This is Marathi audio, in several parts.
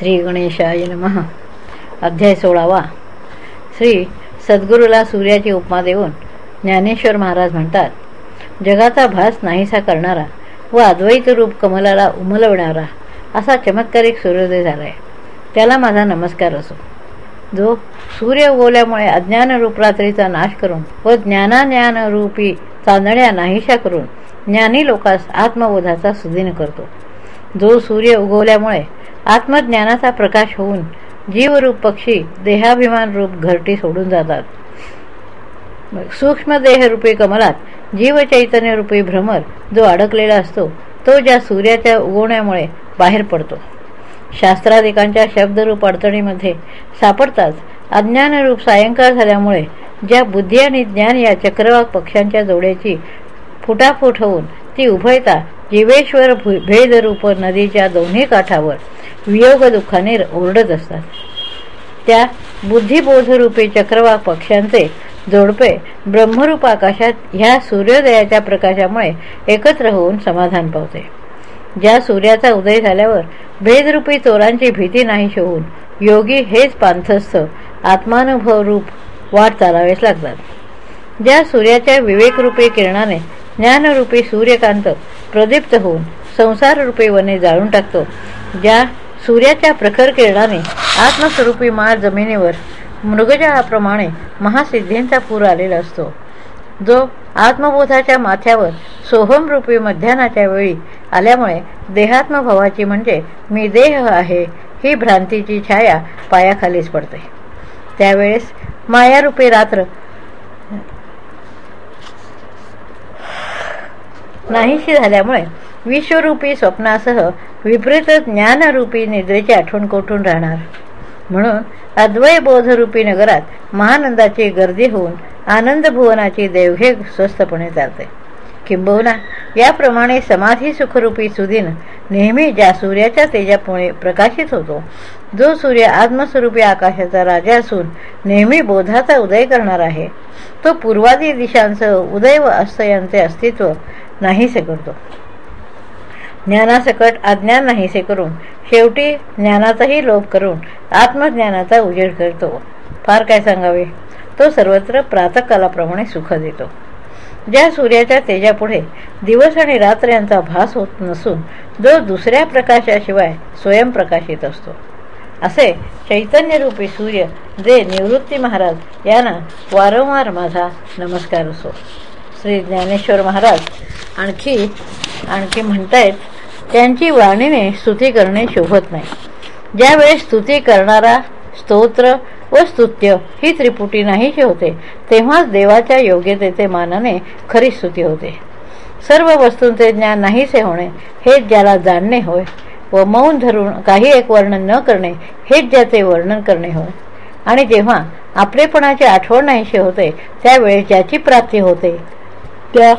श्री गणेशाय नमः. अध्याय सोळावा. श्री सद्गुरूला सूर्याची उपमा देऊन ज्ञानेश्वर महाराज म्हणतात जगाचा भास नाहीसा करणारा व अद्वैत रूप कमलाला उमलवणारा असा चमत्कारिक सूर्योदय झाला आहे त्याला माझा नमस्कार असो. जो सूर्य उगवल्यामुळे अज्ञानरूप रात्रीचा नाश करून व ज्ञानाज्ञानरूपी चांदण्या नाहीशा करून ज्ञानी लोकास आत्मबोधाचा सुदीन करतो. जो सूर्य उगवल्यामुळे आत्मज्ञानाचा प्रकाश होऊन जीवरूप पक्षी देहाभिमान रूप घरटी सोडून जातात. सूक्ष्म देहरूपी कमलात जीवचैतन्यरूपी भ्रमर जो अडकलेला असतो तो ज्या सूर्याच्या उगवण्यामुळे बाहेर पडतो. शास्त्राधिकांच्या शब्दरूप अडचणीमध्ये सापडताच अज्ञानरूप सायंकाळ झाल्यामुळे ज्या बुद्धी आणि ज्ञान या चक्रवाक पक्ष्यांच्या जोड्याची फुटाफूट होऊन ती उभयता जीवेश्वर भेदरूप नदीच्या दोन्ही काठावर वियोग दुःखाने ओरडत असतात. त्या बुद्धिबोधरूपी चक्रवा पक्ष्यांचे जोडपे ब्रह्मरूप आकाशात ह्या सूर्योदयाच्या प्रकाशामुळे एकत्र होऊन समाधान पावते. ज्या सूर्याचा उदय झाल्यावर भेदरूपी चोरांची भीती नाही होऊन योगी हेच पांथस्थ आत्मानुभव रूप वाट चालावेच लागतात. ज्या सूर्याच्या विवेकरूपी किरणाने ज्ञानरूपी सूर्यकांत प्रदीप्त होऊन संसाररूपी वने जाळून टाकतो ज्या सूर्याच्या प्रखर किरणाने आत्मस्वरूपी माळ जमिनीवर मृगजळाप्रमाणे महासिद्धींचा पूर आलेला असतो. जो आत्मबोधाच्या माथ्यावर सोहमरूपी मध्यानाच्या वेळी आल्यामुळे देहात्मभावाची म्हणजे मी देह आहे ही भ्रांतीची छाया पायाखालीच पडते. त्यावेळेस मायारूपी रात्र नाहीशी झाल्यामुळे विश्वरूपी स्वप्नासह विपरीत ज्ञानरूपी निद्रेची आठवण कोठून राहणार? म्हणून अद्वय बोधरूपी नगरात महानंदाची गर्दी होऊन आनंद भुवनाची देवघे स्वस्थपणे चालते किंबहुना याप्रमाणे समाधी सुखरूपी सुदिन नेहमी ज्या सूर्याच्या तेजापुळे प्रकाशित होतो जो सूर्य आत्मस्वरूपी आकाशाचा राजा असून नेहमी बोधाचा उदय करणार आहे तो पूर्वादी दिशांसह उदय व अस्त यांचे अस्तित्व नाहीसे करतो. ज्ञानासकट अज्ञान नाहीसे करून शेवटी ज्ञानाचाही लोप करून आत्मज्ञानाचा उजेड करतो. फार काय सांगावे? तो सर्वत्र प्रातकालाप्रमाणे सुख देतो. ज्या सूर्याच्या तेजापुढे दिवस आणि रात्र यांचा भास होत नसून जो दुसऱ्या प्रकाशाशिवाय स्वयंप्रकाशित असतो. असे चैतन्यरूपी सूर्य जे निवृत्ती महाराज यांना वारंवार माझा नमस्कार असो. श्री ज्ञानेश्वर महाराज आणखी आणखी म्हणतायत त्यांची वाणीने स्तुती करणे शोभत नाही. ज्यावेळेस स्तुती करणारा स्तोत्र व स्तुत्य ही त्रिपुटी नाहीशी होते तेव्हाच देवाच्या योग्यतेचे मानाने खरी स्तुती होते. सर्व वस्तूंचे ज्ञान नाहीसे होणे हेच ज्याला जाणणे होय व मौन धरून काही एक वर्णन न करणे हेच ज्याचे वर्णन करणे होय. आणि जेव्हा आपलेपणाची आठवण नाहीशी होते त्यावेळेस ज्याची प्राप्ती होते त्या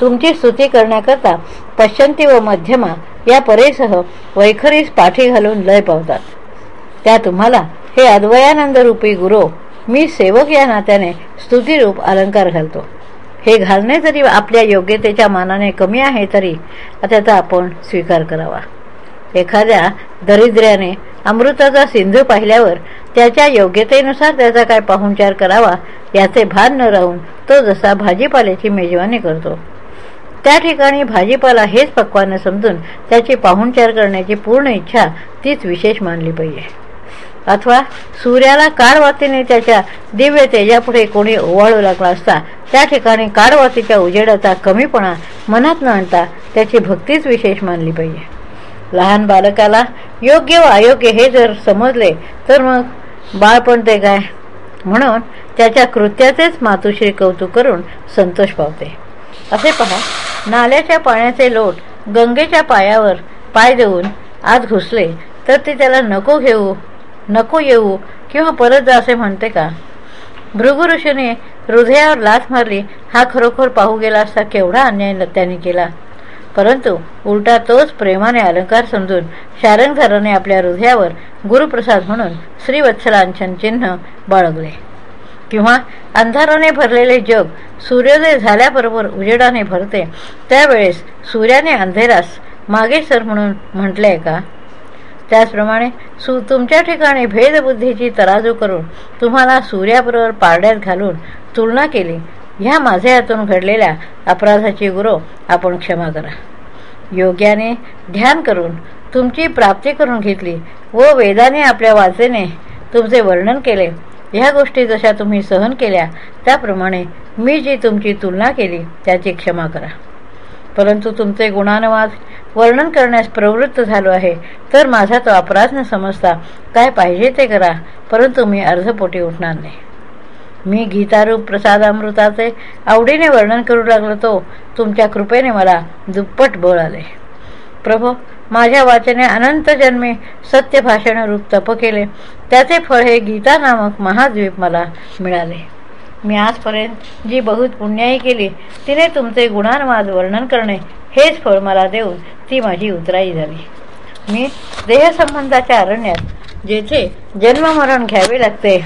तुमची स्तुती करण्याकरता पश्चंती व मध्यमा या परेसह वैखरीस पाठी घालून लय पावतात. त्या तुम्हाला हे अद्वयानंद रूपी गुरु मी सेवक या नात्याने स्तुतीरूप अलंकार घालतो. हे घालणे जरी आपल्या योग्यतेच्या मानाने कमी आहे तरी त्याचा आपण स्वीकार करावा. एखाद्या दरिद्र्याने अमृताचा सिंधू पाहिल्यावर त्याच्या योग्यतेनुसार त्याचा काय पाहुणचार करावा याचे भान न राहून तो जसा भाजीपाल्याची मेजवानी करतो. त्या ठिकाणी भाजीपाला हेच पक्वानं समजून त्याची पाहुणचार करण्याची पूर्ण इच्छा तीच विशेष मानली पाहिजे. अथवा सूर्याला काळवातीने त्याच्या दिव्य तेजापुढे कोणी ओवाळू लागला असता त्या ठिकाणी काळवातीच्या उजेडाचा कमीपणा मनात न आणता त्याची भक्तीच विशेष मानली पाहिजे. लहान बालकाला योग्य व अयोग्य हे जर समजले तर मग बाळपण ते काय? म्हणून त्याच्या कृत्याचेच मातुश्री कौतुक करून संतोष पावते. असे पहा नाल्याच्या पाण्याचे लोट गंगेच्या पायावर पाय देऊन आत घुसले तर ते त्याला नको घेऊ नको येऊ किंवा परत जा असे म्हणते का? भृगु ऋषीने हृदयावर लाथ मारली हा खरोखर पाहू गेला असता केवढा अन्याय त्याने केला. परंतु उलटा तोच प्रेमाने अलंकार समजून शारंगधराने आपल्या हृदयावर गुरुप्रसाद म्हणून श्रीवत्सलांचन चिन्ह बाळगले. किंवा अंधाराने भरलेले जग सूर्योदय झाल्याबरोबर उजेडाने भरते. त्यावेळेस सूर्याने अंधेरास मागे सर म्हणून म्हटले आहे का? त्याचप्रमाणे सु तुमच्या ठिकाणी भेदबुद्धीची तराजू करून तुम्हाला सूर्याबरोबर पारड्यात घालून तुलना केली. ह्या माझ्या हातून घडलेल्या अपराधाची गुरु आपण क्षमा करा. योग्याने ध्यान करून तुमची प्राप्ती करून घेतली व वेदाने आपल्या वाचेने तुमचे वर्णन केले. ह्या गोष्टी जशा तुम्ही सहन केल्या त्याप्रमाणे मी जी तुमची तुलना केली त्याची क्षमा करा. परंतु तुमचे गुणानुवाद वर्णन करण्यास प्रवृत्त झालो आहे तर माझा तो अपराध न समजता काय पाहिजे ते करा परंतु मी अर्धपोटी उठणार नाही. मी गीतारूप प्रसादामृताचे आवडीने वर्णन करू लागलो तो तुमच्या कृपेने मला दुप्पट बळ आले. प्रभो माझ्या वाचने अनंत जन्मे सत्य भाषणरूप तप केले. त्याचे फळ हे गीता नामक महाद्वीप मला मिळाले. मी आजपर्यंत जी बहुत पुण्याई केली तिने तुमचे गुणांवाद वर्णन करणे हेच फळ मला देऊन ती माझी उतराई झाली. मी देहसंबंधाच्या अरण्यात जेथे जन्ममरण घ्यावे लागते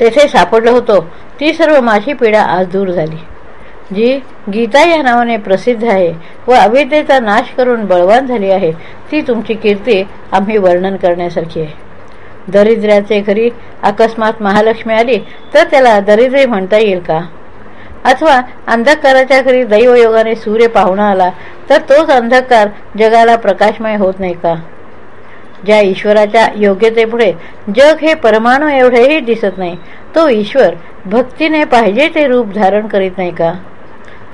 तेथे सापडलो होतो. ती सर्व माझी पीडा आज दूर झाली. जी गीता या नावाने प्रसिद्ध आहे व अविद्येचा नाश करून बळवान झाली आहे ती तुमची कीर्ती आम्ही वर्णन करण्यासारखी आहे. दरिद्र्याचे घरी अकस्मात महालक्ष्मी आली तर त्याला दरिद्री म्हणता येईल का? अथवा अंधकाराच्या घरी दैवयोगाने सूर्य पाहुणा आला तर तोच अंधकार जगाला प्रकाशमय होत नाही का? ज्या ईश्वराच्या योग्यतेपुढे जग हे परमाणू एवढेही दिसत नाही तो ईश्वर भक्तीने पाहिजे ते रूप धारण करीत नाही का?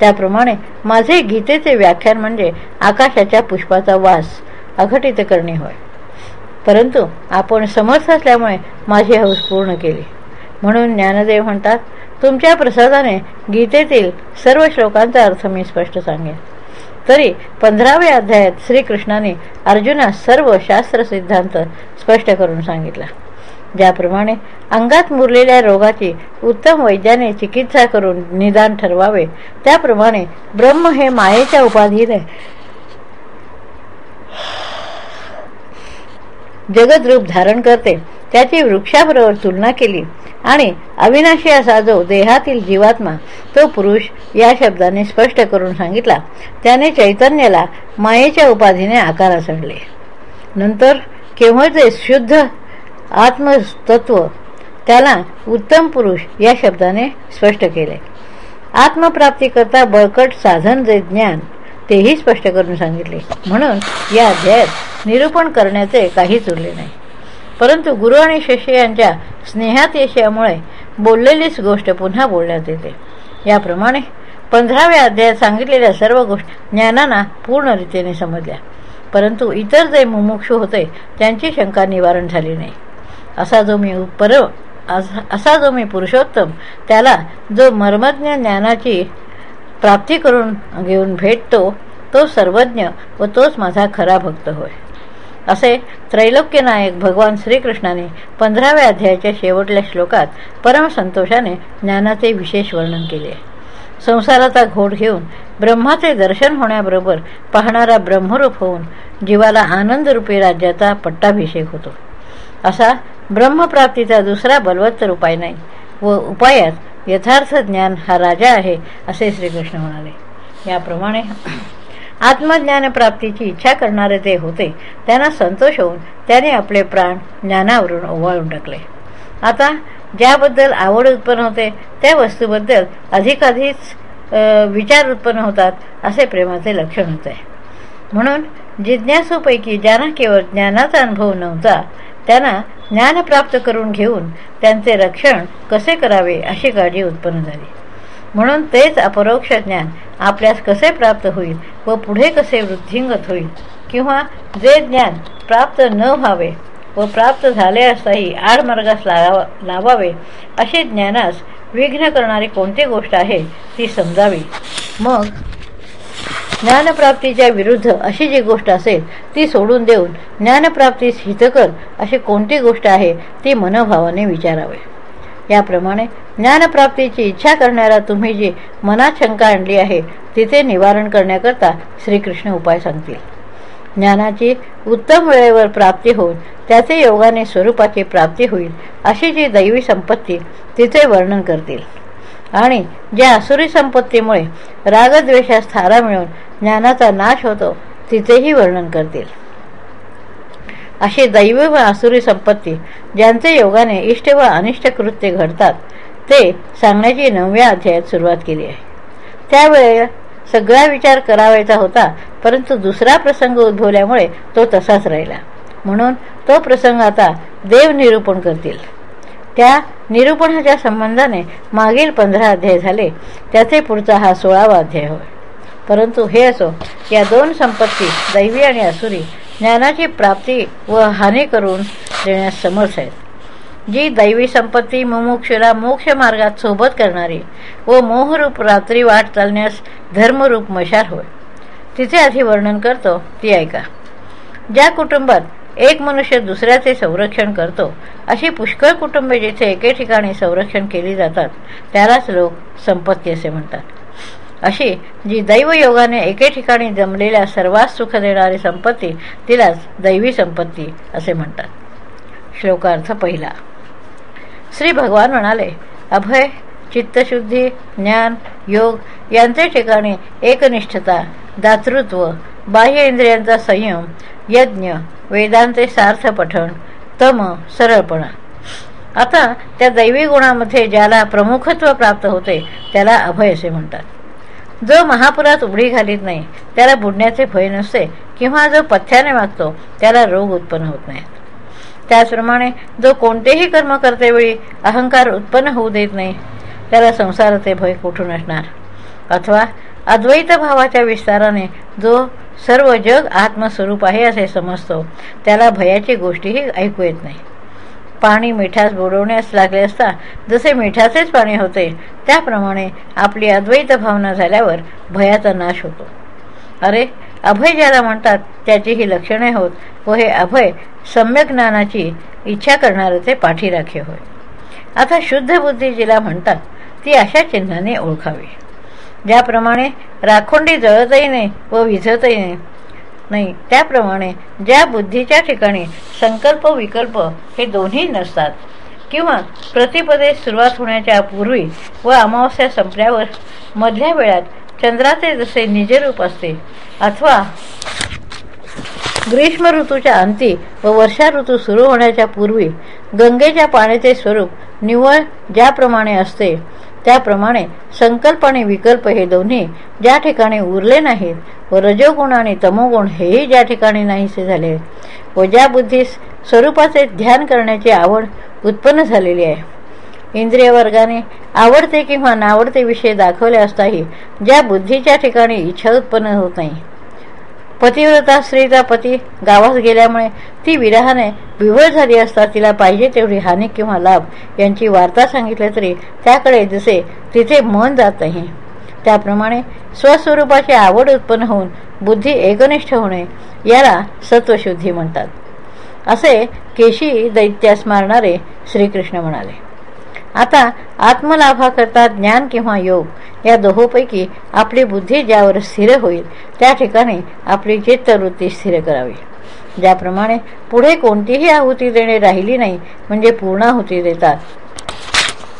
त्याप्रमाणे माझे गीतेचे व्याख्यान म्हणजे आकाशाच्या पुष्पाचा वास अघटित करणे होय. परंतु आपण समर्थ असल्यामुळे माझी हौस पूर्ण केली. म्हणून ज्ञानदेव म्हणतात तुमच्या प्रसादाने गीतेतील सर्व श्लोकांचा अर्थ मी स्पष्ट सांगेन. तरी पंधराव्या अध्यायात श्रीकृष्णाने अर्जुनास सर्व शास्त्र सिद्धांत स्पष्ट करून सांगितला. ज्याप्रमाणे अंगात मुरलेल्या रोगाची उत्तम वैद्याने चिकित्सा करून निदान ठरवावे त्याप्रमाणे ब्रह्म हे मायेच्या उपाधीने जगद्रूप धारण करते. त्याची वृक्षाबरोबर तुलना केली आणि अविनाशी असा जो देहातील जीवात्मा तो पुरुष या शब्दाने स्पष्ट करून सांगितला. त्याने चैतन्याला मायेच्या उपाधीने आकार चढले नंतर केवळ ते शुद्ध आत्मतत्व. त्याला उत्तम पुरुष या शब्दाने स्पष्ट केले. आत्मप्राप्तीकरता बळकट साधन जे ज्ञान तेही स्पष्ट करून सांगितले. म्हणून या अध्यायात निरूपण करण्याचे काहीच उरले नाही. परंतु गुरु आणि शिष्य यांच्या स्नेहात यशामुळे बोललेलीच गोष्ट पुन्हा बोलण्यात येते. याप्रमाणे पंधराव्या अध्यायात सांगितलेल्या सर्व गोष्टी ज्ञानांना पूर्ण रीतीने समजल्या. परंतु इतर जे मुमुक्षू होते त्यांची शंका निवारण झाली नाही. असा जो मी पर असा जो मी पुरुषोत्तम त्याला जो मर्मज्ञ ज्ञानाची प्राप्ती करून घेऊन भेटतो तो सर्वज्ञ व तोच माझा खरा भक्त होय. असे त्रैलोक्यनायक भगवान श्रीकृष्णाने पंधराव्या अध्यायाच्या शेवटल्या श्लोकात परमसंतोषाने ज्ञानाचे विशेष वर्णन केले. संसाराचा घोट घेऊन ब्रह्माचे दर्शन होण्याबरोबर पाहणारा ब्रह्मरूप होऊन जीवाला आनंदरूपी राज्याचा पट्टाभिषेक होतो. असा ब्रह्मप्राप्तीचा दुसरा बलवत्तर उपाय नाही व उपायात यथार्थ ज्ञान हा राजा आहे असे श्रीकृष्ण म्हणाले. याप्रमाणे आत्मज्ञान प्राप्तीची इच्छा करणारे जे होते त्यांना संतोष होऊन त्याने आपले प्राण ज्ञानावरून ओवाळून टाकले. आता ज्याबद्दल आवड उत्पन्न होते त्या वस्तूबद्दल अधिकाधिक विचार उत्पन्न होतात असे प्रेमाचे लक्षण होते. म्हणून जिज्ञासूपैकी ज्यांना केवळ ज्ञानाचा अनुभव नव्हता त्यांना ज्ञान प्राप्त करून घेऊन त्यांचे रक्षण कसे करावे अशी काळजी उत्पन्न झाली. म्हणून तेच अपरोक्ष ज्ञान आपल्यास कसे प्राप्त होईल व पुढे कसे वृद्धिंगत होईल किंवा जे ज्ञान प्राप्त न व्हावे व प्राप्त झाले असताही आडमार्गास लावा लावावे असे ज्ञानास विघ्न करणारी कोणती गोष्ट आहे ती समजावी. मग ज्ञानप्राप्तीच्या विरुद्ध अशी जी गोष्ट असेल ती सोडून देऊन ज्ञानप्राप्तीस हितकर अशी कोणती गोष्ट आहे ती मनोभावाने विचारावे. याप्रमाणे ज्ञानप्राप्तीची इच्छा करणारा तुम्ही जी मनात शंका आणली आहे तिथे निवारण करण्याकरता श्रीकृष्ण उपाय सांगतील. ज्ञानाची उत्तम वेळेवर प्राप्ती होऊन त्याचे योगाने स्वरूपाची प्राप्ती होईल अशी जी दैवी संपत्ती तिथे वर्णन करतील. आणि ज्या असुरी संपत्तीमुळे रागद्वेषास थारा मिळून ज्ञानाचा नाश होतो तिचेही वर्णन करतील. अशी दैव व असुरी संपत्ती ज्यांचे योगाने इष्ट व अनिष्ट कृत्य घडतात ते सांगण्याची नवव्या अध्यायात सुरुवात केली आहे. त्यावेळेला सगळा विचार करावायचा होता परंतु दुसरा प्रसंग उद्भवल्यामुळे तो तसाच राहिला. म्हणून तो प्रसंग आता देव निरूपण करतील. त्या निरूपणाच्या संबंधाने मागील पंधरा अध्याय झाले. त्याचे पुढचा हा सोळावा अध्याय होय. परंतु हे असो या दोन संपत्ती दैवी आणि असुरी ज्ञानाची प्राप्ती व हानी करून देण्यास समर्थ आहेत. जी दैवी संपत्ती मुमुक्षुला मोक्ष मार्गात सोबत करणारी व मोहरूप रात्री वाट चालण्यास धर्मरूप मशार होय. तिचे आधी वर्णन करतो ती ऐका. ज्या कुटुंबात एक मनुष्य दुसऱ्याचे संरक्षण करतो. अशी पुष्कळ कुटुंबे जिथे एके ठिकाणी संरक्षण केली जातात त्यालाच लोक संपत्ती असे म्हणतात. अशी जी दैवयोगाने एके ठिकाणी जमलेल्या सर्वात सुख देणारी संपत्ती तिलाच दैवी संपत्ती असे म्हणतात. श्लोकार्थ पहिला. श्री भगवान म्हणाले अभय चित्तशुद्धी ज्ञान योग यांचे ठिकाणी एकनिष्ठता दातृत्व बाह्य इंद्रियांचा संयम यज्ञ वेदांचे सार्थ पठण तम सरळपणा. आता त्या दैवी गुणामध्ये ज्याला प्रमुखत्व प्राप्त होते त्याला अभय असे म्हणतात. जो महापुरात उघडी घालीत नाही त्याला बुडण्याचे भय नसते किंवा जो पथ्याने वागतो त्याला रोग उत्पन्न होत नाहीत त्याचप्रमाणे जो कोणतेही कर्म करतेवेळी अहंकार उत्पन्न होऊ देत नाही त्याला संसाराचे भय कुठून असणार? अथवा अद्वैत भावाच्या विस्ताराने जो सर्व जग आत्मस्वरूप आहे असे समजतो. त्याला भयाची गोष्टीही ऐकू येत नाही. पाणी मिठास बुडवण्यास लागले असता जसे मिठाचेच पाणी होते त्याप्रमाणे आपली अद्वैत भावना झाल्यावर भयाचा नाश होतो. अरे अभय ज्याला म्हणतात त्याची ही लक्षणे होत व हे अभय सम्यक ज्ञानाची इच्छा करणारे ते पाठीराखे होय. आता शुद्ध बुद्धी जिला म्हणतात ती अशा चिन्हाने ओळखावी. ज्याप्रमाणे राखोंडी जळतही नाही व विझतही नाही नाही त्याप्रमाणे ज्या बुद्धीच्या ठिकाणी संकल्प विकल्प हे दोन्ही नसतात किंवा प्रतिपदे सुरुवात होण्याच्या पूर्वी व अमावस्या संपल्यावर मधल्या वेळात चंद्राचे जसे निजरूप असते अथवा ग्रीष्म ऋतूच्या अंती व वर्षा ऋतू सुरू होण्याच्या पूर्वी गंगेच्या पाण्याचे स्वरूप निव्वळ ज्याप्रमाणे असते त्याप्रमाणे संकल्प आणि विकल्प हे दोन्ही ज्या ठिकाणी उरले नाहीत व रजोगुण आणि तमोगुण हेही ज्या ठिकाणी नाहीसे झाले व ज्या बुद्धीस स्वरूपाचे ध्यान करण्याची आवड उत्पन्न झालेली आहे. इंद्रिय वर्गाने आवडते किंवा नावडते विषय दाखवले असताही ज्या बुद्धीच्या ठिकाणी इच्छा उत्पन्न होत नाही पतिव्रता स्त्रीचा पती गावास गेल्यामुळे ती विरहाने विवळ झाली असता तिला पाहिजे तेवढी हानी किंवा लाभ यांची वार्ता सांगितली तरी त्याकडे जसे तिथे मन जात नाही. त्याप्रमाणे स्वस्वरूपाची आवड उत्पन्न होऊन बुद्धी एकनिष्ठ होणे याला सत्वशुद्धी म्हणतात. असे केशी दैत्यास मारणारे श्रीकृष्ण म्हणाले. आता आत्मलाभाकरता ज्ञान किंवा योग या दोहोपैकी आपली बुद्धी ज्यावर स्थिर होईल त्या ठिकाणी आपली चित्तवृत्ती स्थिर करावी. ज्याप्रमाणे पुढे कोणतीही आहुती देणे राहिली नाही म्हणजे पूर्णाहुती देतात.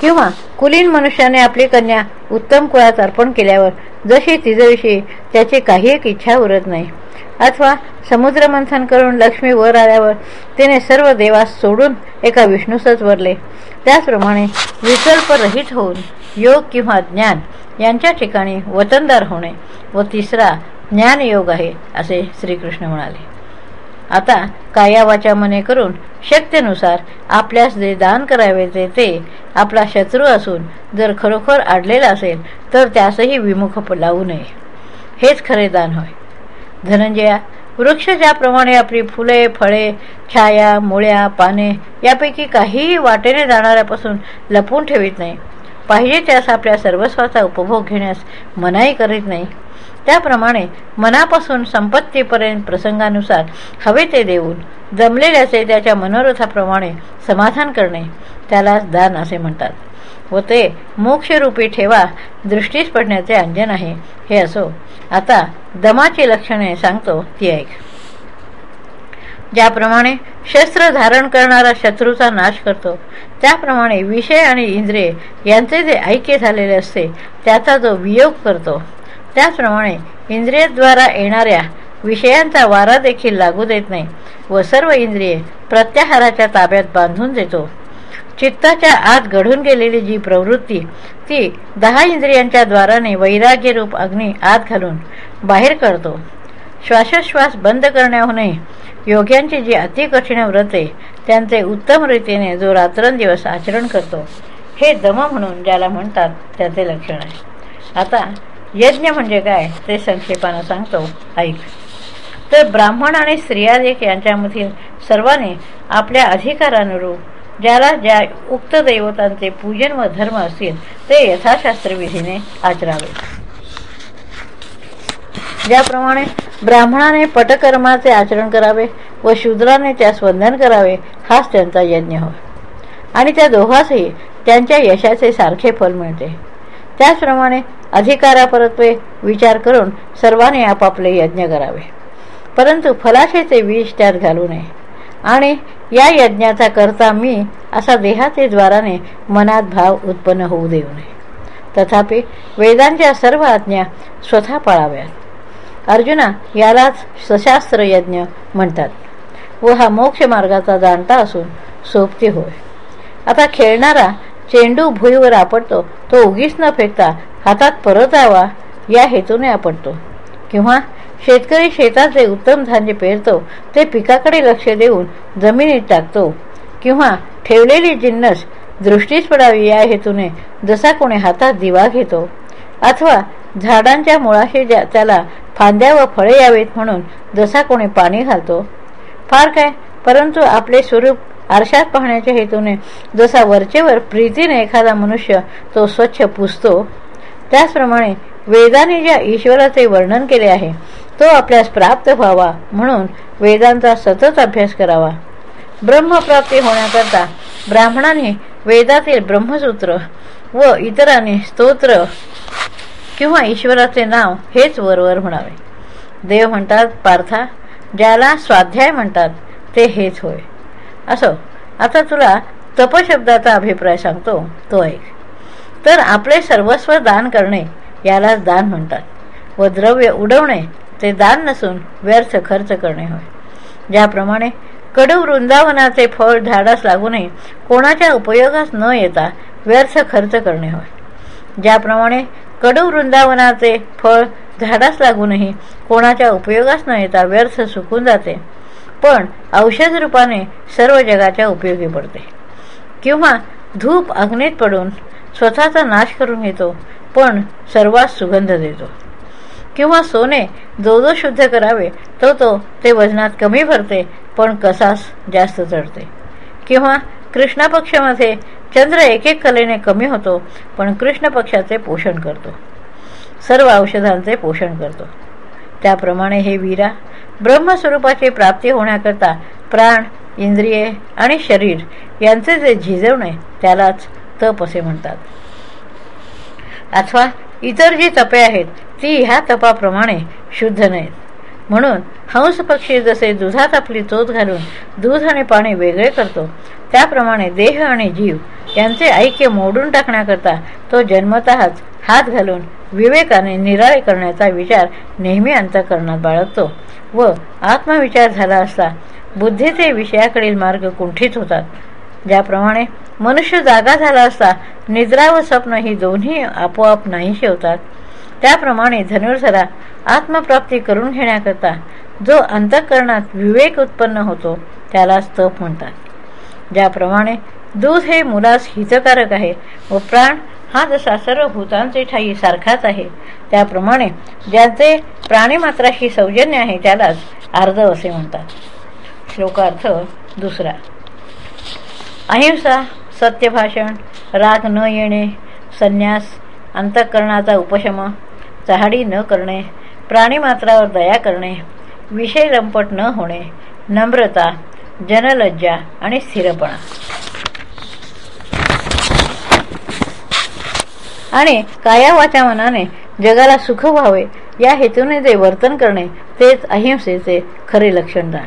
किंवा कुलीन मनुष्याने आपली कन्या उत्तम कुळात अर्पण केल्यावर जशी तिजविषयी त्याची काही एक इच्छा उरत नाही अथवा समुद्रमंथन करून लक्ष्मी वर आल्यावर तिने सर्व देवास सोडून एका विष्णूसच वरले त्याचप्रमाणे विकल्परहित होऊन योग किंवा ज्ञान यांच्या ठिकाणी वतनदार होणे व तिसरा ज्ञानयोग आहे असे श्रीकृष्ण म्हणाले. आता कायावाच्या मने करून शक्तीनुसार आपल्यास जे दान करावे ते ते आपला शत्रू असून जर खरोखर आडलेला असेल तर त्यासही विमुख लावू नये. हेच खरे दान होय. धनंजया वृक्ष ज्याप्रमाणे आपली फुले फळे छाया मुळ्या पाने यापैकी काहीही वाटेने जाणाऱ्यापासून लपवून ठेवित नाही. पाहिजे त्यास आपल्या सर्वस्वाचा उपभोग घेण्यास मनाई करीत नाही. त्याप्रमाणे मनापासून संपत्तीपर्यंत प्रसंगानुसार हवे ते देऊन जमलेल्याचे त्याच्या मनोरथाप्रमाणे समाधान करणे त्यालाच दान असे म्हणतात. व ते मोक्षरूपी ठेवा. दृष्टीस पडण्याचे अंजन आहे. हे असो. आता दमाची लक्षणे सांगतो. ती ऐक. ज्याप्रमाणे शस्त्र धारण करणारा शत्रूचा नाश करतो त्याप्रमाणे विषय आणि इंद्रिय यांचे जे ऐक्य झालेले असते त्याचा जो वियोग करतो त्याचप्रमाणे इंद्रियद्वारा येणाऱ्या विषयांचा वारा देखील लागू देत नाही व सर्व इंद्रिये प्रत्याहाराच्या ताब्यात बांधून देतो. चित्ताच्या आत घडून गेलेली जी प्रवृत्ती ती दहा इंद्रियांच्या द्वाराने वैराग्यरूप अग्नी आत घालून बाहेर करतो. श्वासोश्वास बंद करण्याहूनही योग्यांची जी अतिकठीण व्रते त्यांचे उत्तम रीतीने जो रात्रंदिवस आचरण करतो हे दम म्हणून ज्याला म्हणतात त्याचे लक्षण आहे. आता यज्ञ म्हणजे काय ते संक्षेपानं सांगतो. ऐक. तर ब्राह्मण आणि स्त्रियादेक यांच्यामधील सर्वांनी आपल्या अधिकारानुरूप ज्याला ज्या उक्त दैवतांचे पूजन व धर्म असतील ते यथाशास्त्रविधीने आचरावे. ज्याप्रमाणे ब्राह्मणाने पटकर्माचे आचरण करावे व शूद्राने त्यास वंदन करावे हाच त्यांचा यज्ञ हो आणि त्या दोघांसही त्यांच्या यशाचे सारखे फल मिळते. त्याचप्रमाणे अधिकारापरत्वे विचार करून सर्वांनी आपापले यज्ञ करावे. परंतु फलाशेचे विष त्यात घालू नये. आणि या यज्ञाचा करता मी असा देहाचे द्वाराने मनात भाव उत्पन्न होऊ देऊ नये. तथापि वेदांच्या सर्व आज्ञा स्वतः पाळाव्यात. अर्जुना यालाच सशास्त्र यज्ञ म्हणतात व हा मोक्ष मार्गाचा जाणता असून सोबती होय. आता खेळणारा चेंडू भुईवर आपटतो तो उगीच न फेकता हातात परत यावा या हेतूने आपटतो किंवा शेतकरी शेतात जे उत्तम धान्य पेरतो ते पिकाकडे लक्ष देऊन जमिनीत टाकतो. किंवा ठेवलेली जिन्नस दृष्टीस पडावी या हेतूने जसा कोणी हातात दिवा घेतो अथवा झाडांच्या मुळाशी त्याला फांद्या व फळे यावेत म्हणून जसा कोणी पाणी घालतो. फार काय परंतु आपले स्वरूप आरशात पाहण्याच्या हेतूने जसा वरचेवर प्रीतीने एखादा मनुष्य तो स्वच्छ पुसतो त्याचप्रमाणे वेदाने ज्या ईश्वराचे वर्णन केले आहे तो आपल्यास प्राप्त व्हावा म्हणून वेदांचा सतत अभ्यास करावा. ब्रह्मप्राप्ती होण्याकरता ब्राह्मणाने वेदातील ब्रह्मसूत्र व इतरांनी स्तोत्र किंवा ईश्वराचे नाव हेच वरवर म्हणावे. देव म्हणतात पार्था ज्याला स्वाध्याय म्हणतात ते हेच होय. असो आता तुला तपशब्दाचा अभिप्राय सांगतो तो ऐक. तर आपले सर्वस्व दान करणे यालाच दान म्हणतात व द्रव्य उडवणे ते दान नसून व्यर्थ खर्च करणे होय. ज्याप्रमाणे कडू वृंदावनाचे फळ झाडास लागूनही कोणाच्या उपयोगास न येता व्यर्थ खर्च करणे होय. ज्याप्रमाणे कडू वृंदावनाचे फळ झाडास लागूनही कोणाच्या उपयोगास न येता व्यर्थ सुकून जाते पण औषध रूपाने सर्व जगाच्या उपयोगी पडते. किंवा धूप अग्नीत पडून स्वतःचा नाश करून घेतो पण सर्वात सुगंध देतो. किंवा सोने जो जो शुद्ध करावे तो तो ते वजनात कमी भरते पण कसास जास्त चढते. किंवा कृष्णा पक्षामध्ये चंद्र एक एक कलेने कमी होतो पण कृष्ण पक्षाचे पोषण करतो. सर्व औषधांचे पोषण करतो. त्याप्रमाणे हे वीरा ब्रह्मस्वरूपाची प्राप्ती होण्याकरता प्राण इंद्रिये आणि शरीर यांचे जे झिजवणे त्यालाच तप असे म्हणतात. अथवा इतर जी तपे आहेत ती ह्या तपाप्रमाणे शुद्ध नाहीत. म्हणून हंस पक्षी जसे दुधात आपली चोच घालून दूध आणि पाणी वेगळे करतो त्याप्रमाणे देह आणि जीव यांचे ऐक्य मोडून टाकण्याकरता तो जन्मतःच हात घालून विवेकाने निराळे करण्याचा विचार नेहमी अंतकरणात बाळगतो व आत्मविचार झाला असता बुद्धीचे विषयाकडील मार्ग कुंठित होतात. ज्याप्रमाणे मनुष्य जागा झाला असता निद्रा व स्वप्न ही दोन्ही आपोआप नाहीशी होतात. त्याप्रमाणे धनुर्धरा आत्मप्राप्ती करून घेण्याकरता जो अंतःकरणात विवेक उत्पन्न होतो त्यालाच तप म्हणतात. ज्याप्रमाणे दूध हे मुलास हितकारक आहे व प्राण हा जसा सर्व भूतांचे ठाई सारखाच आहे त्याप्रमाणे ज्याचे प्राणीमात्राशी सौजन्य आहे त्यालाच अर्धव असे म्हणतात. श्लोकार्थ दुसरा. अहिंसा सत्यभाषण राग न येणे संन्यास अंतःकरणाचा उपशम चहाडी न करणे प्राणीमात्रावर दया करणे विषय लंपट न होणे नम्रता जनलज्जा आणि स्थिरपणा. आणि कायावाच्या मनाने जगाला सुख व्हावे या हेतूने जे वर्तन करणे तेच अहिंसेचे खरे लक्षण राहण.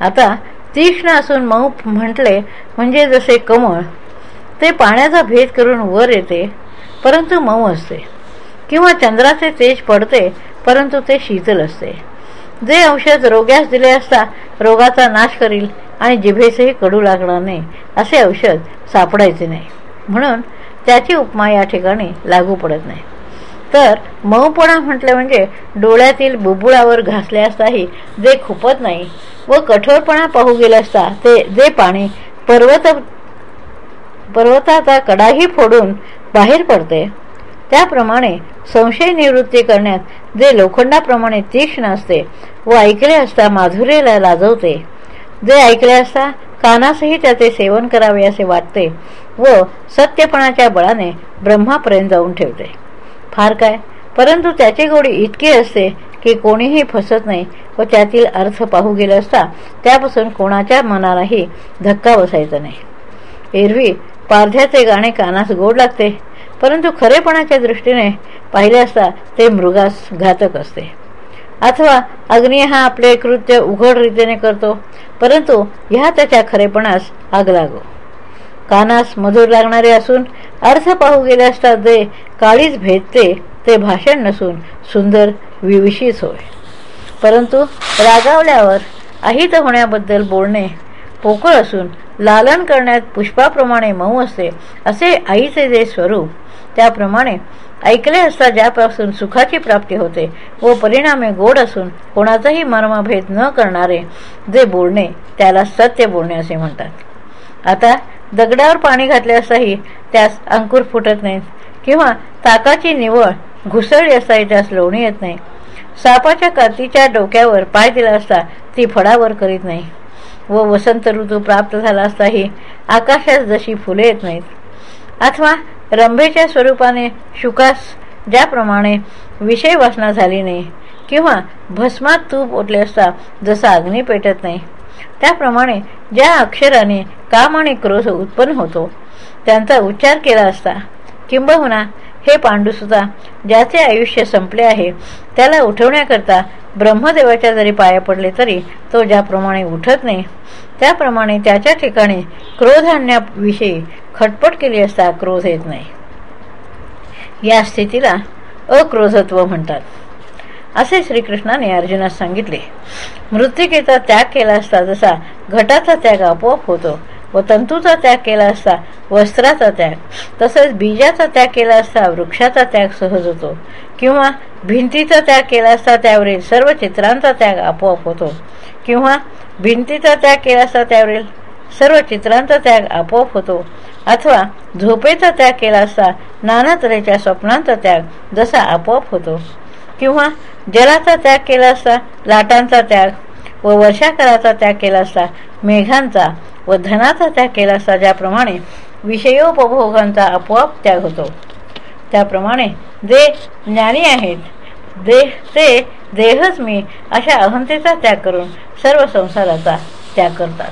आता तीक्ष्ण असून मऊ म्हटले म्हणजे जसे कमळ ते पाण्याचा भेद करून वर येते परंतु मऊ असते. किंवा चंद्राचे तेज पडते परंतु ते शीतल असते. जे औषध रोग्यास दिले असता रोगाचा नाश करील आणि जिभेसही कडू लागणार नाही असे औषध सापडायचे नाही. म्हणून त्याची उपमा या ठिकाणी लागू पडत नाही. तर मऊपणा म्हटलं म्हणजे डोळ्यातील बुबुळावर घासले असताही जे खुपत नाही व कठोरपणा पाहू गेले असता ते जे पाणी पर्वत पर्वताचा कडाही फोडून बाहेर पडते त्याप्रमाणे संशय निवृत्ती करण्यात जे लोखंडाप्रमाणे तीक्ष्ण असते व ऐकले असता माधुर्याला लाजवते. जे ऐकले असता कानासही त्याचे सेवन करावे असे वाटते व सत्यपणाच्या बळाने ब्रह्मापर्यंत जाऊन ठेवते. फार काय? परंतु त्याची गोडी इतकी असते की कोणीही फसत नाही व त्यातील अर्थ पाहू गेले असता त्यापासून कोणाच्या मनालाही धक्का बसायचा नाही. एरवी पारध्याचे गाणे कानास गोड लागते. परंतु खरेपणाच्या दृष्टीने पाहिले असता ते मृगास घातक असते. अथवा अग्नी हा आपले कृत्य उघड रीतीने करतो परंतु ह्या त्याच्या खरेपणास आग लागो. कानास मधुर लागणारे असून अर्थ पाहू गेले असता जे काळीच भेटते ते भाषण नसून सुंदर विविशीच होय. परंतु रागावल्यावर अहित होण्याबद्दल बोलणे पोकळ असून लालन करण्यात पुष्पाप्रमाणे मऊ असते असे आईचे जे स्वरूप त्याप्रमाणे ऐकले असता ज्यापासून सुखाची प्राप्ती होते व परिणामे गोड असून कोणाचाही मर्मभेद न करणारे जे बोलणे त्याला सत्य बोलणे असे म्हणतात. आता दगडावर पाणी घातले असताही त्यास अंकुर फुटत नाहीत किंवा ताकाची निवळ घुसळली असताही त्यास लोणी येत नाही. सापाच्या कातीच्या डोक्यावर पाय दिला असता ती फडावर करीत नाही व वसंत ऋतू प्राप्त झाला असताही आकाशात जशी फुले येत नाहीत. अथवा रंभेच्या स्वरूपाने शुकास ज्याप्रमाणे विषय वासना झाली नाही किंवा भस्मात तूप ओतले असता जसा अग्नी पेटत नाही त्याप्रमाणे ज्या अक्षराने काम आणि क्रोध उत्पन्न होतो त्यांचा उच्चार केला असता किंबहुना हे पांडुसुता ज्याचे आयुष्य संपले आहे त्याला उठवण्याकरता ब्रह्मदेवाच्या जरी पाया पडले तरी तो ज्याप्रमाणे उठत नाही त्याप्रमाणे त्याच्या ठिकाणी क्रोध आणण्याविषयी खटपट केली असता क्रोध येत नाही. या स्थितीला अक्रोधत्व म्हणतात. असे श्रीकृष्णाने अर्जुनास सांगितले मृत्तिकेचा त्याग केला असता जसा घटाचा त्याग आपोआप होतो व तंतूचा त्याग केला असता वस्त्राचा त्याग तसेच बीजाचा त्याग केला असता वृक्षाचा त्याग सहज होतो. किंवा भिंतीचा त्याग केला असता त्यावरील सर्व चित्रांचा त्याग आपोआप होतो. किंवा भिंतीचा त्याग केला असता त्यावरील सर्व चित्रांचा त्याग आपोआप होतो. अथवा झोपेचा त्याग केला असता नाना तऱ्हेच्या स्वप्नांचा त्याग जसा आपोआप होतो. किंवा जलाचा त्याग केला असता लाटांचा त्याग व वर्षाकाराचा त्याग केला असता मेघांचा व धनाचा त्याग केला असता ज्याप्रमाणे विषयोपभोगांचा आपोआप त्याग होतो. त्याप्रमाणे जे ज्ञानी आहेत देह ते देहच मी अशा अहंतेचा त्याग करून सर्व संसाराचा त्याग करतात.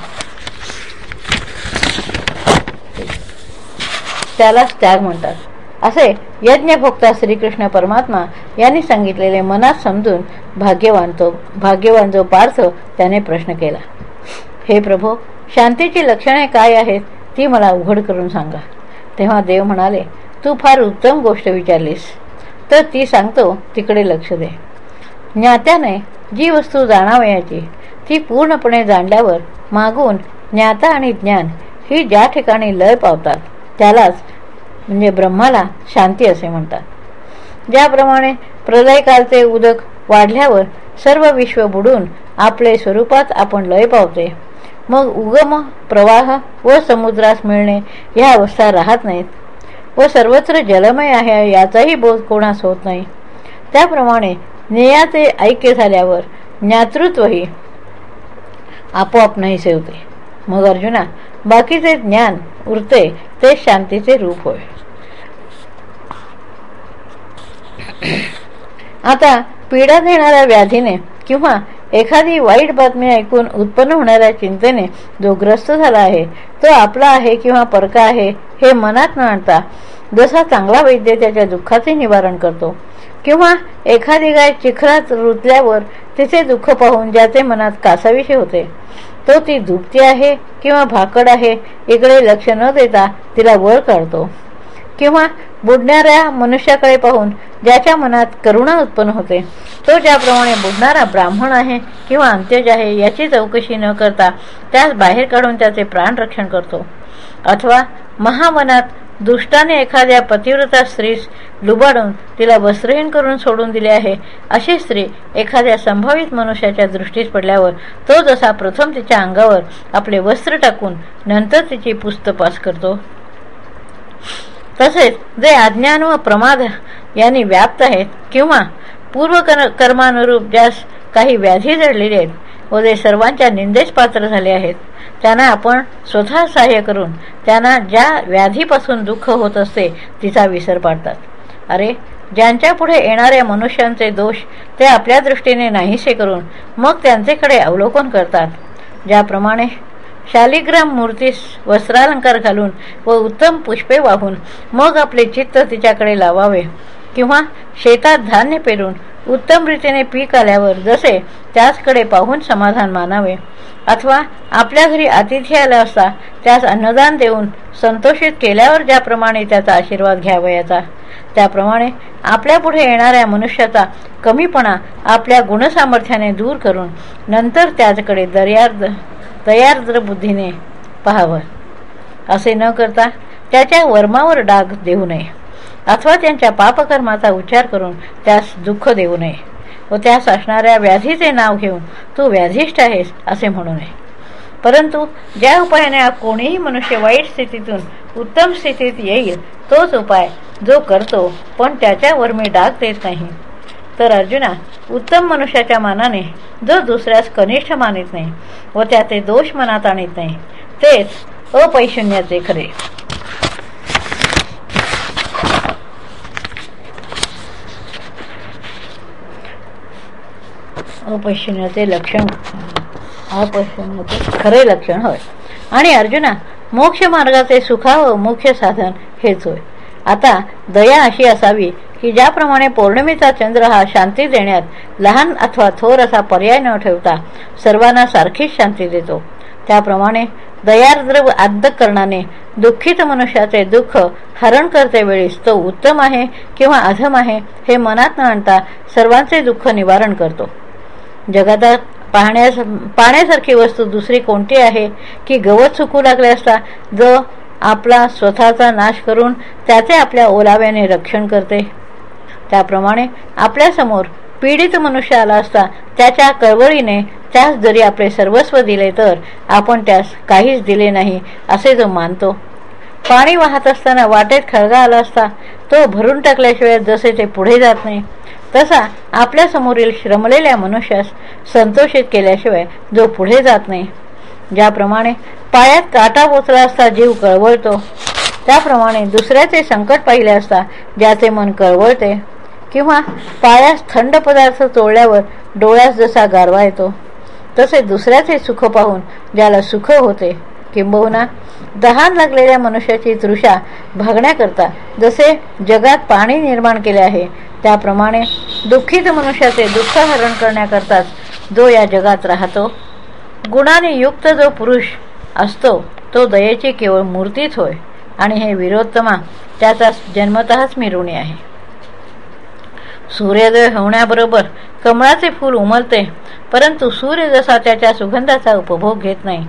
त्यालाच त्याग म्हणतात. असे यज्ञभोक्ता श्रीकृष्ण परमात्मा यांनी सांगितलेले मनात समजून भाग्यवान तो भाग्यवान जो पार्थ त्याने प्रश्न केला. हे प्रभो शांतीची लक्षणे काय आहेत ती मला उघड करून सांगा. तेव्हा देव म्हणाले तू फार उत्तम गोष्ट विचारलीस. तर ती सांगतो तिकडे लक्ष दे. ज्ञात्याने जी वस्तू जाणावयाची ती पूर्णपणे जाणल्यावर मागून ज्ञाता आणि ज्ञान ही ज्या ठिकाणी लय पावतात त्यालाच म्हणजे ब्रह्माला शांती असे म्हणतात. ज्याप्रमाणे प्रलयकालचे उदक वाढल्यावर सर्व विश्व बुडून आपले स्वरूपात आपण लय पावते. मग उगम प्रवाह व समुद्रास मिळणे ह्या अवस्था राहत नाहीत व सर्वत्र जलमय आहे याचाही बोध कोणास होत नाही. त्याप्रमाणे ज्ञेयाचे ऐक्य झाल्यावर ज्ञातृत्वही आपोआप नाही सेवते. मग अर्जुना बाकीचे ज्ञान उरते ते शांतीचे रूप होय. आता पीडा देणाऱ्या व्याधीने किंवा एखादी वाईट बातमी ऐकून उत्पन्न होणाऱ्या चिंतेने जो ग्रस्त झाला आहे तो आपला आहे किंवा परका आहे हे मनात न आणता जसा चांगला वैद्य त्याच्या दुःखाचे निवारण करतो. किंवा एखादी गाय चिखलात रुतल्यावर तिचे दुःख पाहून ज्याचे मनात कासाविषय होते. तो ती दुपती आहे किंवा भाकड आहे इकडे लक्ष न देता तिला वर काढतो. किंवा बुडणाऱ्या मनुष्याकडे पाहून ज्याच्या मनात करुणा उत्पन्न होते तो ज्याप्रमाणे बुडणारा ब्राह्मण आहे किंवा अंत्यज आहे याची चौकशी न करता त्यास बाहेर काढून त्याचे प्राणरक्षण करतो. अथवा महावनात दुष्टाने एखाद्या पतिव्रता स्त्रीस लुबाडून तिला वस्त्रहीन करून सोडून दिले आहे अशी स्त्री एखाद्या संभावित मनुष्याच्या दृष्टीस पडल्यावर तो जसा प्रथम तिच्या अंगावर आपले वस्त्र टाकून नंतर तिची पुस्तपास करतो. तसेच जे अज्ञान व प्रमाद यांनी व्याप्त आहेत किंवा पूर्व कर्मानुरूप ज्यास काही व्याधी जडलेली आहेत व जे सर्वांच्या निंदेश पात्र झाले आहेत त्यांना आपण स्वतः सहाय्य करून त्यांना ज्या व्याधीपासून दुःख होत असते तिचा विसर पाडतात. अरे ज्यांच्या पुढे येणाऱ्या मनुष्यांचे दोष ते आपल्या दृष्टीने नाहीसे करून मग त्यांचेकडे अवलोकन करतात. ज्याप्रमाणे शालिग्राम मूर्तीस वस्त्रालंकार घालून व उत्तम पुष्पे वाहून मग आपले चित्त तिच्याकडे लावावे. किंवा शेतात धान्य पेरून उत्तम रीतीने पीक आल्यावर जसे त्याचकडे पाहून समाधान मानावे. अथवा आपल्या घरी अतिथी आला असता त्यास अन्नदान देऊन संतोषित केल्यावर ज्याप्रमाणे त्याचा आशीर्वाद घ्यावयाचा त्याप्रमाणे आपल्या पुढे येणाऱ्या मनुष्याचा कमीपणा आपल्या गुणसामर्थ्याने दूर करून नंतर त्याचकडे दर्यार्द तयार बुद्धीने पाहावं. असे न करता त्याच्या वर्मावर डाग देऊ नये. अथवा त्यांच्या पापकर्माचा उच्चार करून त्यास दुःख देऊ नये. व त्यास असणाऱ्या व्याधीचे नाव घेऊन तू व्याधिष्ठ आहेस असे म्हणू नये. परंतु ज्या उपायाने कोणीही मनुष्य वाईट स्थितीतून उत्तम स्थितीत येईल तोच उपाय जो करतो पण त्याच्यावर मी डाग देत नाही. तर अर्जुना उत्तम मनुष्याच्या मानाने जो दुसऱ्यास कनिष्ठ मानित नाही व त्याचे दोष मनात आणत नाही तेच अपैशून्याचे खरे. अपैशून्याचे लक्षण अपैशून्याचे खरे लक्षण होय. आणि अर्जुना मोक्ष मार्गाचे सुखाव मुख्य साधन हेच होय. आता दया अशी असावी की ज्याप्रमाणे पौर्णिमेचा चंद्र हा शांती देण्यात लहान अथवा थोर असा पर्याय न ठेवता सर्वांना सारखीच शांती देतो. त्याप्रमाणे दयार्द्र करणाने दुःखित मनुष्याचे दुःख हरण करते वेळीस तो उत्तम आहे किंवा अधम आहे हे मनात न आणता सर्वांचे दुःख निवारण करतो. जगात पाहण्यास पाण्यासारखी वस्तू दुसरी कोणती आहे की गवत सुकू लागले असता जो आपला स्वतःचा नाश करून त्याचे आपल्या ओलाव्याने रक्षण करते? त्याप्रमाणे आपल्यासमोर पीडित मनुष्य आला असता त्याच्या कळवळीने त्यास जरी आपले सर्वस्व दिले तर आपण त्यास काहीच दिले नाही असे जो मानतो. पाणी वाहत असताना वाटेत खळगा आला असता तो भरून टाकल्याशिवाय जसे ते पुढे जात नाही तसा आपल्या समोरील श्रमलेल्या मनुष्यास संतोषित केल्याशिवाय जो पुढे जात नाही. ज्याप्रमाणे पायात काटा पोचला असता जीव कळवळतो त्याप्रमाणे दुसऱ्याचे संकट पाहिले असता ज्याचे मन कळवळते. किंवा पायास थंड पदार्थ तोडल्यावर डोळ्यास जसा गारवा येतो तसे दुसऱ्याचे सुख पाहून ज्याला सुख होते किंबहुना दहान लागलेल्या मनुष्याची तृषा भागण्याकरता जसे जगात पाणी निर्माण केले आहे त्याप्रमाणे दुःखित मनुष्याचे दुःख हरण करण्याकरताच जो या जगात राहतो गुणाने युक्त जो पुरुष असतो तो दयेची केवळ मूर्तीच होय आणि हे विरोधतमा त्याचा जन्मतःच मिरुणी आहे. सूर्योदय होण्याबरोबर कमळाचे फूल उमलते परंतु सूर्य जसा त्याच्या सुगंधाचा उपभोग घेत नाही.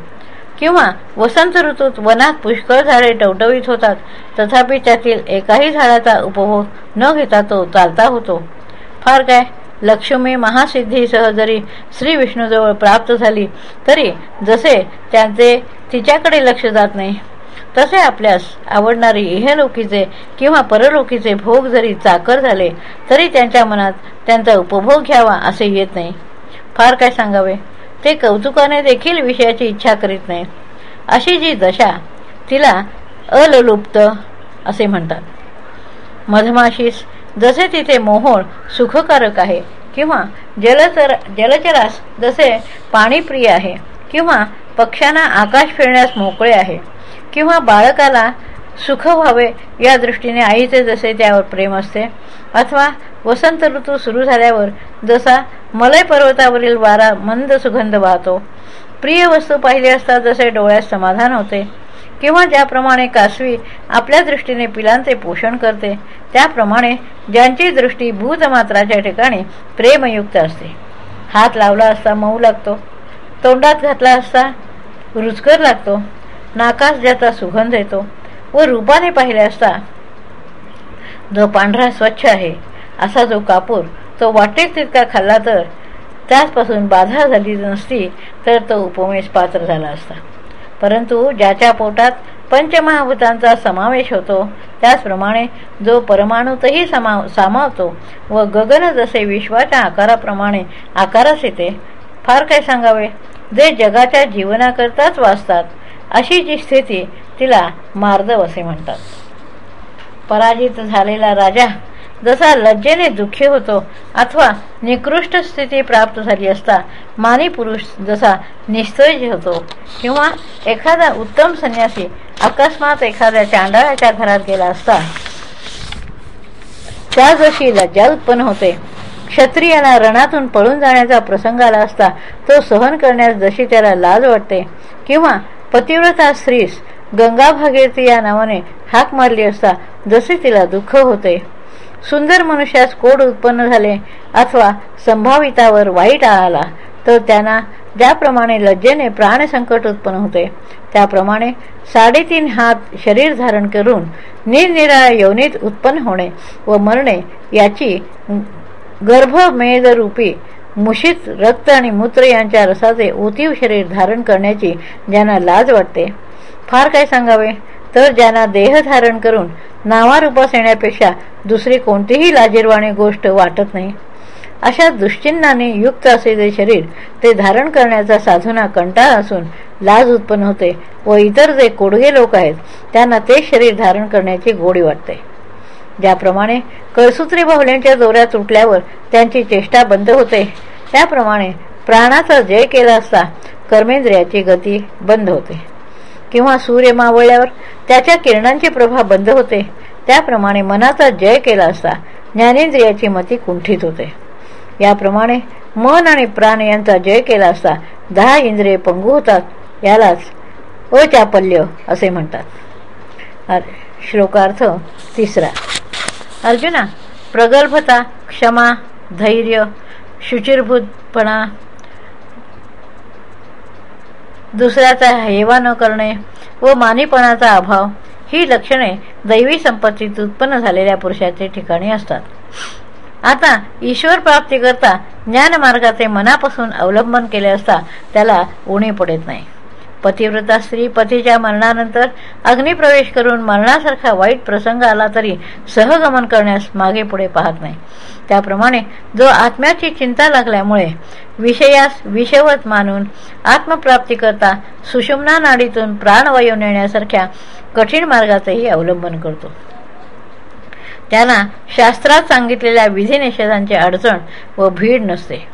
किंवा वसंत ऋतूत वनात पुष्कळ झाडे टवटवीत होतात तथापि त्यातील एकाही झाडाचा उपभोग न घेता तो चालता होतो. फार काय? लक्ष्मी महासिद्धीसह जरी श्री विष्णूजवळ प्राप्त झाली तरी जसे त्यांचे तिच्याकडे लक्ष जात नाही. तसे आपल्यास आवडणारी इहलोकीचे किंवा परलोकीचे भोग जरी चाकर झाले तरी त्यांच्या मनात त्यांचा उपभोग घ्यावा असे येत नाही. फार काय सांगावे? ते कौतुकाने देखील विषयाची इच्छा करीत नाही. अशी जी दशा तिला अललुप्त असे म्हणतात. मधमाशीस जसे तिथे मोहोळ सुखकारक आहे किंवा जलचर जलचरास जसे पाणीप्रिय आहे किंवा पक्ष्यांना आकाश फिरण्यास मोकळे आहे किंवा बाळकाला सुख व्हावे या दृष्टीने आईचे जसे त्यावर प्रेम असते. अथवा वसंत ऋतू सुरू झाल्यावर जसा मलय पर्वतावरील वारा मंद सुगंध वाहतो. प्रिय वस्तू पाहिली असता जसे डोळ्यात समाधान होते. किंवा ज्याप्रमाणे कासवी आपल्या दृष्टीने पिलांचे पोषण करते त्याप्रमाणे ज्यांची दृष्टी भूतमात्राच्या ठिकाणी प्रेमयुक्त असते. हात लावला असता मऊ लागतो. तोंडात घातला असता रुचकर लागतो. नाकास ज्याचा सुगंध येतो व रूपाने पाहिले असता जो पांढरा स्वच्छ आहे असा जो कापूर तो वाटेल तितका खाल्ला तर त्याचपासून बाधा झाली नसती तर तो उपमेश पात्र झाला असता. परंतु ज्याच्या पोटात पंचमहाभूतांचा समावेश होतो त्याचप्रमाणे जो परमाणूतही समा सामावतो व गगन जसे विश्वाच्या आकाराप्रमाणे आकारास येते फार काय सांगावे? जे जगाच्या जीवनाकरताच वाचतात अशी जी स्थिती तिला मार्दव असे म्हणतात. पराजित झालेला राजा जसा लज्जेने दुःखी होतो अथवा निकृष्ट स्थिती प्राप्त झाली असता मानी पुरुष जसा निस्तैज होतो किंवा एखादा उत्तम संन्यासी अकस्मात एखाद्या चांडाळ्याच्या घरात गेला असता त्या जशी लज्जा उत्पन्न होते क्षत्रियाला रणातून पळून जाण्याचा प्रसंग आला असता तो सहन करण्यास जशी त्याला लाज वाटते किंवा पतिव्रता स्त्रीस गंगा भागीरथी या नावाने हाक मारली असता जसे तिला दुःख होते. सुंदर मनुष्यास कोड उत्पन्न झाले अथवा संभावितावर वाईट आला तर त्यांना ज्याप्रमाणे लज्जेने प्राणसंकट उत्पन्न होते. त्याप्रमाणे साडेतीन हात शरीर धारण करून निरनिराळ्या योनीत उत्पन्न होणे व मरणे याची गर्भमेदरूपी मुशीत रक्त आणि मूत्र यांच्या रसाचे ओतीव शरीर धारण करण्याची ज्यांना लाज वाटते. फार काय सांगावे? तर ज्यांना देह धारण करून नावारूपास येण्यापेक्षा दुसरी कोणतीही लाजीरवाणी गोष्ट वाटत नाही. अशा दुश्चिन्हाने युक्त असे शरीर ते धारण करण्याचा साधुना कंटाळ असून लाज उत्पन्न होते व इतर जे कोडगे लोक आहेत त्यांना ते शरीर धारण करण्याची गोडी वाटते. ज्याप्रमाणे कळसूत्री बाहुल्यांच्या दोऱ्या तुटल्यावर त्यांची चेष्टा बंद होते. त्याप्रमाणे प्राणाचा जय केला असता कर्मेंद्रियाची गती बंद होते. किंवा सूर्य मावळल्यावर त्याच्या किरणांची प्रभा बंद होते. त्याप्रमाणे मनाचा जय केला असता ज्ञानेंद्रियाची मती कुंठित होते. याप्रमाणे मन आणि प्राण यांचा जय केला असता दहा इंद्रिय पंगू होतात यालाच अचापल्य असे म्हणतात. श्लोकार्थ तिसरा. अर्जुना प्रगल्भता क्षमा धैर्य शुचिरभूतपणा दुसऱ्याचा हेवा न करणे व मानीपणाचा अभाव ही लक्षणे दैवी संपत्तीत उत्पन्न झालेल्या पुरुषाचे ठिकाणी असतात. आता ईश्वर प्राप्तीकरता ज्ञानमार्गाचे मनापासून अवलंबन केले असता त्याला उणे पडत नाही. पतिव्रता स्त्री पतीच्या मरणानंतर अग्निप्रवेश करून मरणासारखा वाईट प्रसंग आला तरी सहगमन करण्यास मागे पुढे पाहत नाही. त्याप्रमाणे जो आत्म्याची चिंता लागल्यामुळे विषयास विषवत मानून आत्मप्राप्ती करता सुषुम्ना नाडीतून प्राणवायू नेण्यासारख्या कठीण मार्गाचंही अवलंबन करतो. त्यांना शास्त्रात सांगितलेल्या विधिनिषेधांची अडचण व भीड नसते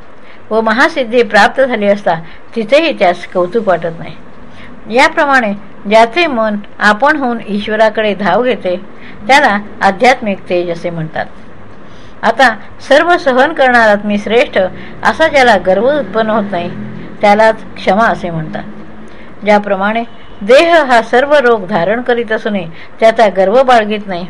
व महासिद्धी प्राप्त झाली असता तिथेही त्यास कौतुक वाटत नाही. याप्रमाणे ज्याचे मन आपण होऊन ईश्वराकडे धाव घेते त्याला आध्यात्मिक तेज असे म्हणतात. आता सर्व सहन करणारात मी श्रेष्ठ असा ज्याला गर्व उत्पन्न होत नाही त्यालाच क्षमा असे म्हणतात. ज्याप्रमाणे देह हा सर्व रोग धारण करीत असूनही त्याचा गर्व बाळगीत नाही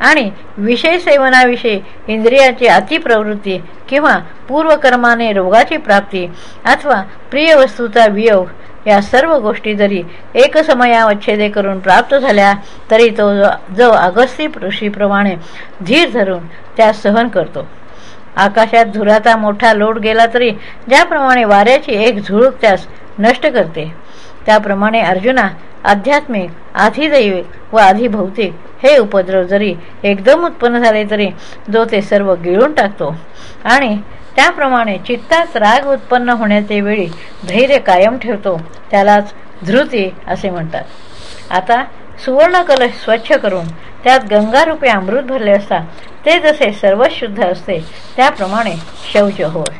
आणि विषय सेवनाविषयी इंद्रियाची अतिप्रवृत्ती किंवा पूर्वकर्माने रोगाची प्राप्ती अथवा प्रिय वस्तूचा वियोग या सर्व गोष्टी जरी एकसमयावच्छेदे करून प्राप्त झाल्या तरी तो जो अगस्ती ऋषीप्रमाणे धीर धरून त्या सहन करतो. आकाशात धुराचा मोठा लोट गेला तरी ज्याप्रमाणे वाऱ्याची एक झुळूक त्यास नष्ट करते त्याप्रमाणे अर्जुना आध्यात्मिक आधिदैविक व आधिभौतिक हे उपद्रव जरी एकदम उत्पन्न झाले तरी जो ते सर्व गिळून टाकतो आणि त्याप्रमाणे चित्तात राग उत्पन्न होण्याचे वेळी धैर्य कायम ठेवतो. त्यालाच धृती असे म्हणतात. आता सुवर्ण कलश स्वच्छ करून त्यात गंगारूपे अमृत भरले असता ते जसे सर्व शुद्ध असते त्याप्रमाणे शौच होय.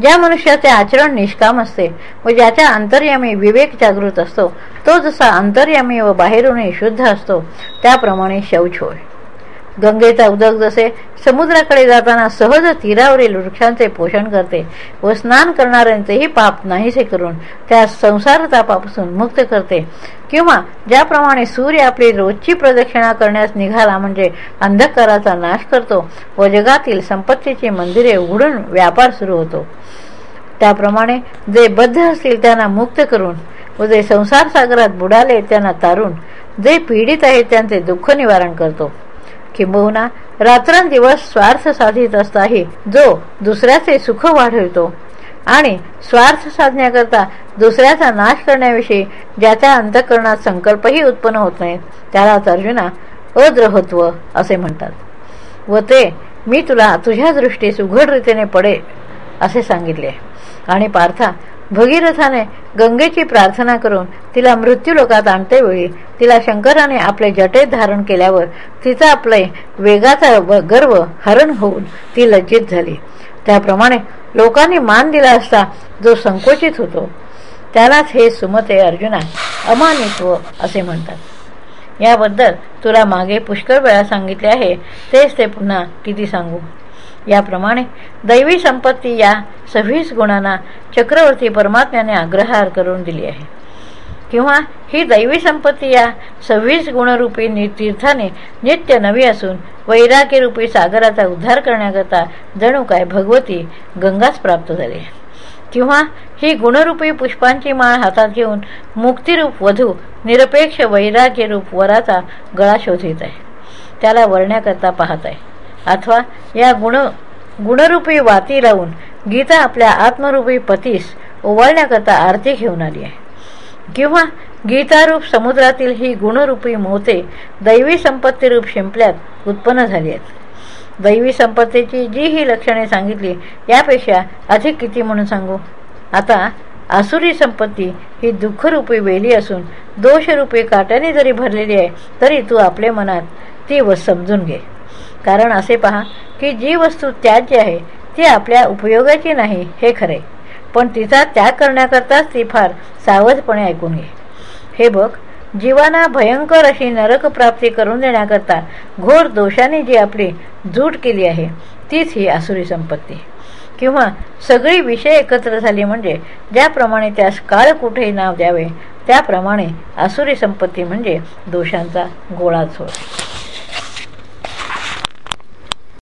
ज्या मनुष्याचे आचरण निष्काम असते व ज्याच्या अंतर्यामी विवेक जागृत असतो तो जसा अंतर्यामी व बाहेरूनही शुद्ध असतो त्याप्रमाणे शौच होय. गंगेचा उदक जसे समुद्राकडे जाताना सहज तीरावरील वृक्षांचे पोषण करते व स्नान करणाऱ्यांचेही पाप नाहीसे करून त्या संसारतापापासून मुक्त करते. किंवा ज्याप्रमाणे सूर्य आपली रोजची प्रदक्षिणा करण्यास निघाला म्हणजे अंधकाराचा नाश करतो व जगातील संपत्तीची मंदिरे उघडून व्यापार सुरू होतो. त्याप्रमाणे जे बद्ध असतील त्यांना मुक्त करून व जे संसार सागरात बुडाले त्यांना तारून जे पीडित आहेत त्यांचे दुःख निवारण करतो. किंबहुना रात्रंदिवस स्वार्थ साधित असताही जो दुसऱ्याचे सुख वाढवितो आणि स्वार्थ साधण्याकरता दुसऱ्याचा नाश करण्याविषयी ज्याच्या अंतकरणात संकल्पही उत्पन्न होत नाहीत त्यालाच अर्जुना अद्रहत्व असे म्हणतात. व ते मी तुला तुझ्या दृष्टीस उघड रीतीने पडे असे सांगितले. आणि पार्था भगीरथाने गंगेची प्रार्थना करून तिला मृत्यूलोकात आणते वेळी तिला शंकराने आपले जटे धारण केल्यावर तिचा आपले वेगाचा गर्व हरण होऊन ती लज्जित झाली. त्याप्रमाणे लोकांनी मान दिला असता जो संकोचित होतो त्यालाच हे सुमते अर्जुना अमानित्व असे म्हणतात. याबद्दल तुला मागे पुष्कळ वेळा सांगितले आहे तेच ते पुन्हा किती सांगू? याप्रमाणे दैवी संपत्ती या सव्वीस गुणांना चक्रवर्ती परमात्म्याने आग्रहार करून दिली आहे. किंवा ही दैवी संपत्ती या सव्वीस गुणरूपी तीर्थाने नित्य नवी असून वैराग्यरूपी सागराचा उद्धार करण्याकरता जणू काय भगवती गंगाच प्राप्त झाली किंवा ही गुणरूपी पुष्पांची माळ हातात घेऊन मुक्तिरूप वधू निरपेक्ष वैराग्यरूप वराचा गळा शोधित आहे. त्याला वरण्याकरता पाहत आहे. अथवा या गुण गुणरूपी वाती लावून गीता आपल्या आत्मरूपी पतीस ओवाळण्याकरता आरती घेऊन आली आहे. किंवा गीतारूप समुद्रातील ही गुणरूपी मोते दैवी संपत्तीरूप शिंपल्यात उत्पन्न झाली आहेत. दैवी संपत्तीची जी ही लक्षणे सांगितली यापेक्षा अधिक किती म्हणून सांगू? आता आसुरी संपत्ती ही दुःखरूपी वेली असून दोषरूपी काट्याने जरी भरलेली आहे तरी तू आपल्या मनात ती व समजून घे. कारण असे पहा की जी वस्तू त्याज्य आहे ती आपल्या उपयोगाची नाही हे खरे. पण तिचा त्याग करण्याकरताच ती फार सावधपणे ऐकून घे. हे बघ जीवाना भयंकर अशी नरक प्राप्ती करून देण्याकरता घोर दोषाने जी आपली जूट केली आहे तीच ही आसुरी संपत्ती. किंवा सगळी विषय एकत्र झाली म्हणजे ज्याप्रमाणे त्यास काळ कुठेही नाव द्यावे त्याप्रमाणे आसुरी संपत्ती म्हणजे दोषांचा गोळाच होय